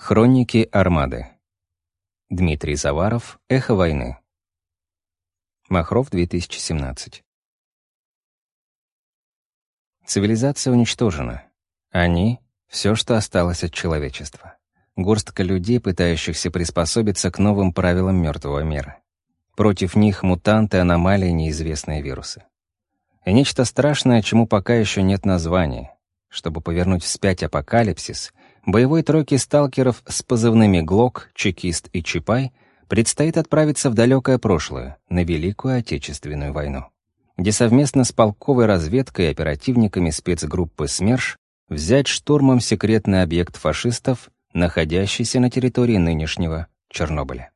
Хроники Армады. Дмитрий Заваров. Эхо войны. Махров, 2017. Цивилизация уничтожена. Они — все, что осталось от человечества. Горстка людей, пытающихся приспособиться к новым правилам мертвого мира. Против них мутанты, аномалии, неизвестные вирусы. И нечто страшное, чему пока еще нет названия. Чтобы повернуть вспять апокалипсис, боевой тройке сталкеров с позывными «Глок», «Чекист» и «Чапай» предстоит отправиться в далекое прошлое, на Великую Отечественную войну, где совместно с полковой разведкой и оперативниками спецгруппы СМЕРШ взять штурмом секретный объект фашистов, находящийся на территории нынешнего Чернобыля.